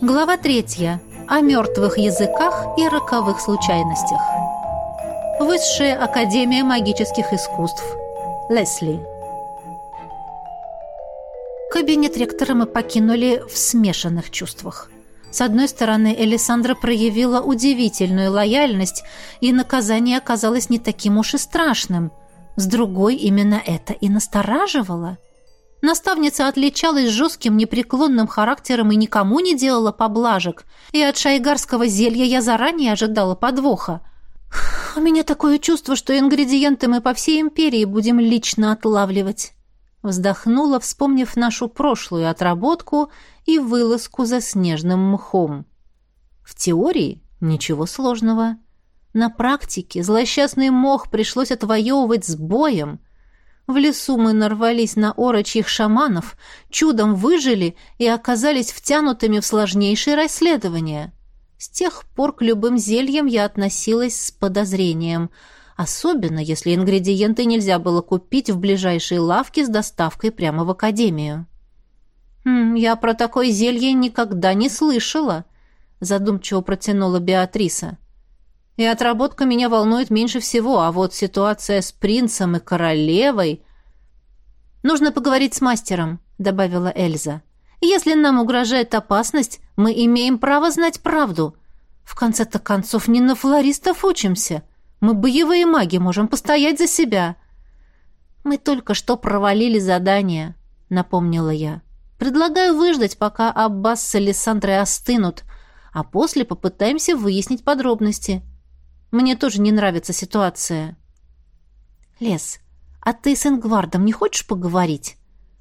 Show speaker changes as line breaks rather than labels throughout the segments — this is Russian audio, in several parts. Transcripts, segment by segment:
Глава третья. О мертвых языках и роковых случайностях. Высшая Академия магических искусств. Лесли. Кабинет ректора мы покинули в смешанных чувствах. С одной стороны, Элисандра проявила удивительную лояльность, и наказание оказалось не таким уж и страшным. С другой, именно это и настораживало. Наставница отличалась жестким, непреклонным характером и никому не делала поблажек, и от шайгарского зелья я заранее ожидала подвоха. У меня такое чувство, что ингредиенты мы по всей империи будем лично отлавливать. Вздохнула, вспомнив нашу прошлую отработку и вылазку за снежным мхом. В теории ничего сложного. На практике злосчастный мох пришлось отвоевывать с боем. В лесу мы нарвались на орочьих шаманов, чудом выжили и оказались втянутыми в сложнейшее расследование. С тех пор к любым зельям я относилась с подозрением, особенно если ингредиенты нельзя было купить в ближайшей лавке с доставкой прямо в академию. «Хм, «Я про такое зелье никогда не слышала», — задумчиво протянула Беатриса. «И отработка меня волнует меньше всего, а вот ситуация с принцем и королевой...» «Нужно поговорить с мастером», — добавила Эльза. «Если нам угрожает опасность, мы имеем право знать правду. В конце-то концов, не на флористов учимся. Мы боевые маги, можем постоять за себя». «Мы только что провалили задание», — напомнила я. Предлагаю выждать, пока Аббас с Александрой остынут, а после попытаемся выяснить подробности. Мне тоже не нравится ситуация. Лес, а ты с Ингвардом не хочешь поговорить?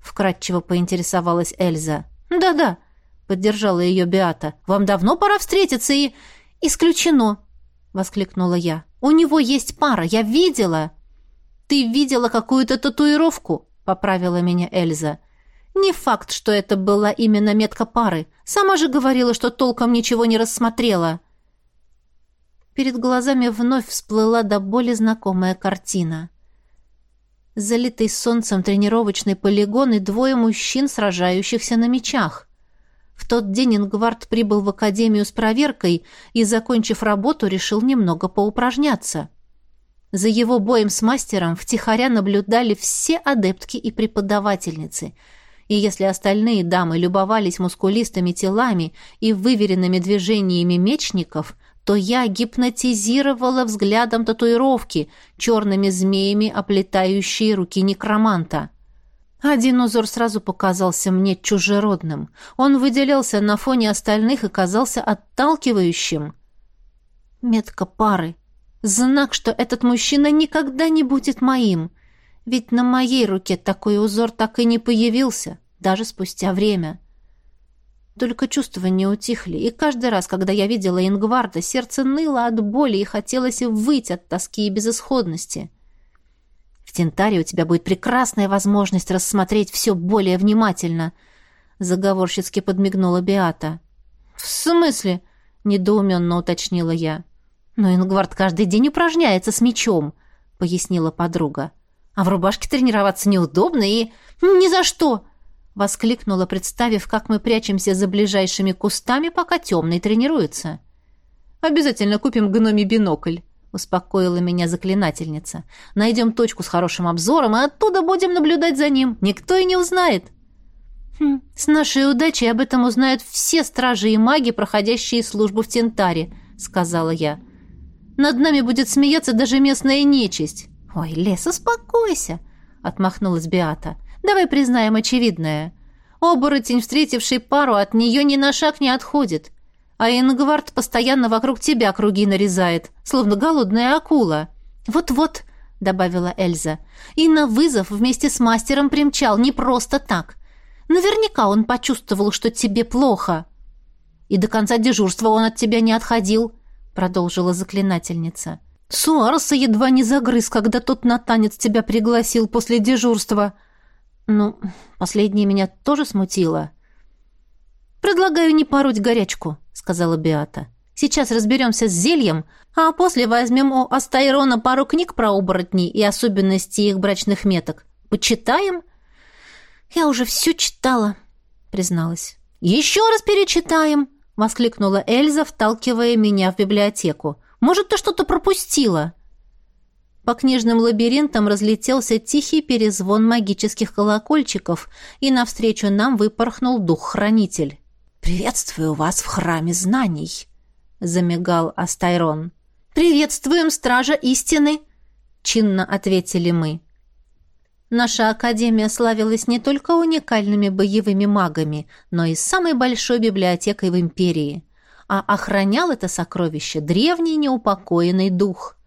Вкратчиво поинтересовалась Эльза. Да-да, поддержала ее Беата. Вам давно пора встретиться и... Исключено, воскликнула я. У него есть пара, я видела. Ты видела какую-то татуировку, поправила меня Эльза. Не факт, что это была именно метка пары. Сама же говорила, что толком ничего не рассмотрела. Перед глазами вновь всплыла до боли знакомая картина. Залитый солнцем тренировочный полигон и двое мужчин, сражающихся на мечах. В тот день Ингвард прибыл в академию с проверкой и, закончив работу, решил немного поупражняться. За его боем с мастером втихаря наблюдали все адептки и преподавательницы — и если остальные дамы любовались мускулистыми телами и выверенными движениями мечников, то я гипнотизировала взглядом татуировки, черными змеями оплетающие руки некроманта. Один узор сразу показался мне чужеродным. Он выделялся на фоне остальных и казался отталкивающим. Метка пары. Знак, что этот мужчина никогда не будет моим. Ведь на моей руке такой узор так и не появился даже спустя время. Только чувства не утихли, и каждый раз, когда я видела Ингварда, сердце ныло от боли и хотелось выйти от тоски и безысходности. «В Тентаре у тебя будет прекрасная возможность рассмотреть все более внимательно», — заговорщицки подмигнула Беата. «В смысле?» — недоуменно уточнила я. «Но Ингвард каждый день упражняется с мечом», — пояснила подруга. «А в рубашке тренироваться неудобно и...» «Ни за что!» Воскликнула, представив, как мы прячемся за ближайшими кустами, пока темный тренируется. «Обязательно купим гноми бинокль», — успокоила меня заклинательница. «Найдем точку с хорошим обзором, и оттуда будем наблюдать за ним. Никто и не узнает». Хм, «С нашей удачей об этом узнают все стражи и маги, проходящие службу в Тентаре», — сказала я. «Над нами будет смеяться даже местная нечисть». «Ой, Лес, успокойся», — отмахнулась Биата. Давай признаем очевидное. Оборотень, встретивший пару, от нее ни на шаг не отходит. А Ингвард постоянно вокруг тебя круги нарезает, словно голодная акула. Вот-вот, добавила Эльза. И на вызов вместе с мастером примчал не просто так. Наверняка он почувствовал, что тебе плохо. И до конца дежурства он от тебя не отходил, продолжила заклинательница. Суарса едва не загрыз, когда тот на танец тебя пригласил после дежурства. Ну, последнее меня тоже смутило. «Предлагаю не пороть горячку», — сказала Биата. «Сейчас разберемся с зельем, а после возьмем у Астайрона пару книг про оборотней и особенности их брачных меток. Почитаем?» «Я уже все читала», — призналась. «Еще раз перечитаем!» — воскликнула Эльза, вталкивая меня в библиотеку. «Может, ты что-то пропустила?» По книжным лабиринтам разлетелся тихий перезвон магических колокольчиков, и навстречу нам выпорхнул дух-хранитель. «Приветствую вас в храме знаний», — замигал Астайрон. «Приветствуем, стража истины», — чинно ответили мы. Наша академия славилась не только уникальными боевыми магами, но и самой большой библиотекой в империи. А охранял это сокровище древний неупокоенный дух —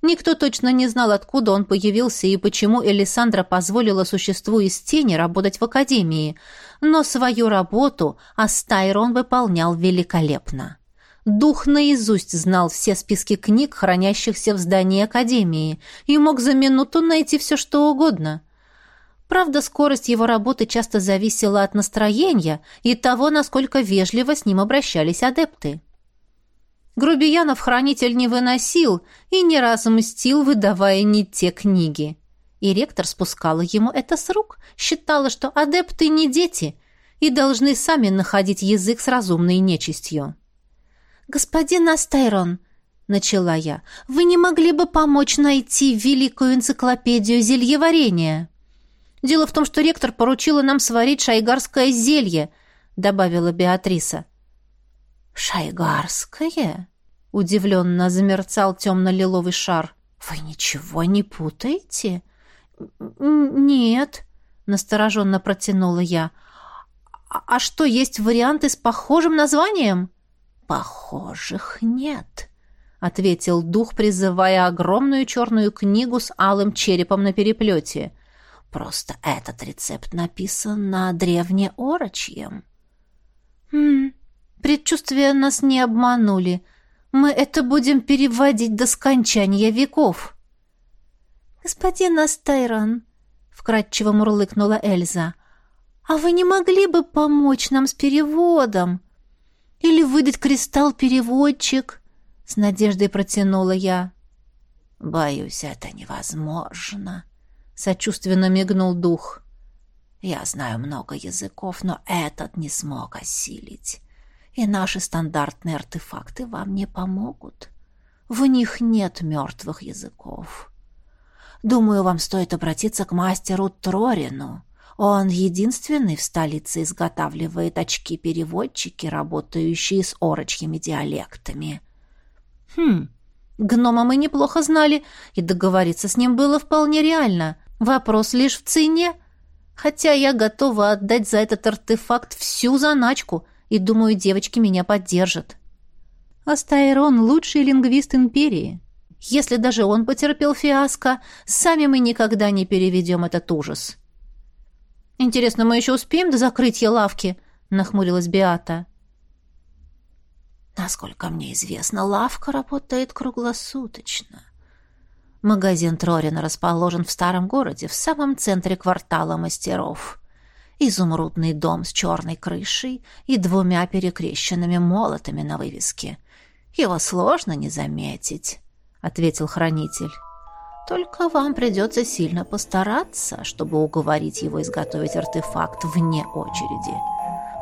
Никто точно не знал, откуда он появился и почему Элисандра позволила существу из тени работать в академии, но свою работу Астайрон выполнял великолепно. Дух наизусть знал все списки книг, хранящихся в здании академии, и мог за минуту найти все, что угодно. Правда, скорость его работы часто зависела от настроения и того, насколько вежливо с ним обращались адепты. Грубиянов хранитель не выносил и не раз мстил, выдавая не те книги. И ректор спускала ему это с рук, считала, что адепты не дети и должны сами находить язык с разумной нечистью. «Господин Астайрон», — начала я, — «вы не могли бы помочь найти великую энциклопедию зельеварения?» «Дело в том, что ректор поручила нам сварить шайгарское зелье», — добавила Беатриса. «Шайгарское?» — удивленно замерцал темно-лиловый шар. «Вы ничего не путаете?» «Нет», — настороженно протянула я. «А, «А что, есть варианты с похожим названием?» «Похожих нет», — ответил дух, призывая огромную черную книгу с алым черепом на переплете. «Просто этот рецепт написан на древнеорочьем». «Хм, Предчувствия нас не обманули. Мы это будем переводить до скончания веков. Господин Астайран, вкратчиво мурлыкнула Эльза. А вы не могли бы помочь нам с переводом? Или выдать кристалл-переводчик? С надеждой протянула я. Боюсь, это невозможно, сочувственно мигнул дух. Я знаю много языков, но этот не смог осилить и наши стандартные артефакты вам не помогут. В них нет мертвых языков. Думаю, вам стоит обратиться к мастеру Трорину. Он единственный в столице изготавливает очки-переводчики, работающие с орочьими диалектами. Хм, гнома мы неплохо знали, и договориться с ним было вполне реально. Вопрос лишь в цене. Хотя я готова отдать за этот артефакт всю заначку — и, думаю, девочки меня поддержат. Астайрон — лучший лингвист империи. Если даже он потерпел фиаско, сами мы никогда не переведем этот ужас. «Интересно, мы еще успеем до закрытия лавки?» — нахмурилась Беата. «Насколько мне известно, лавка работает круглосуточно. Магазин Трорина расположен в старом городе, в самом центре квартала мастеров изумрудный дом с черной крышей и двумя перекрещенными молотами на вывеске. Его сложно не заметить, — ответил хранитель. Только вам придется сильно постараться, чтобы уговорить его изготовить артефакт вне очереди.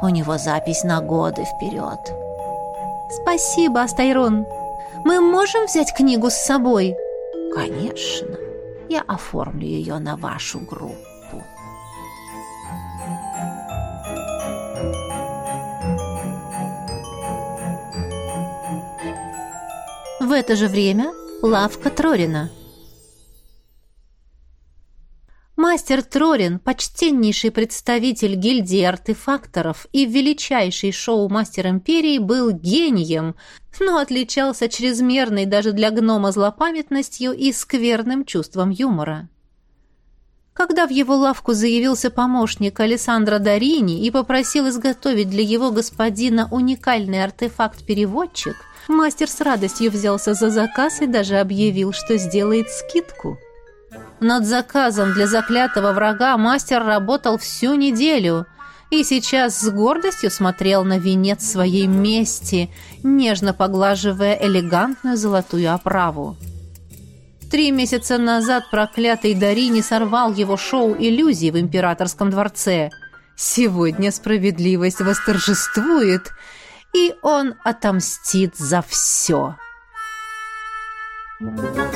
У него запись на годы вперед. Спасибо, Астайрон. Мы можем взять книгу с собой? Конечно. Я оформлю ее на вашу группу. Это же время лавка Трорина. Мастер Трорин, почтеннейший представитель гильдии артефакторов и величайший шоу-мастер империи, был гением, но отличался чрезмерной даже для гнома злопамятностью и скверным чувством юмора. Когда в его лавку заявился помощник Александра Дарини и попросил изготовить для его господина уникальный артефакт-переводчик – Мастер с радостью взялся за заказ и даже объявил, что сделает скидку. Над заказом для заклятого врага мастер работал всю неделю и сейчас с гордостью смотрел на венец своей мести, нежно поглаживая элегантную золотую оправу. Три месяца назад проклятый Дарини сорвал его шоу иллюзий в императорском дворце. Сегодня справедливость восторжествует, и он отомстит за все. Thank you.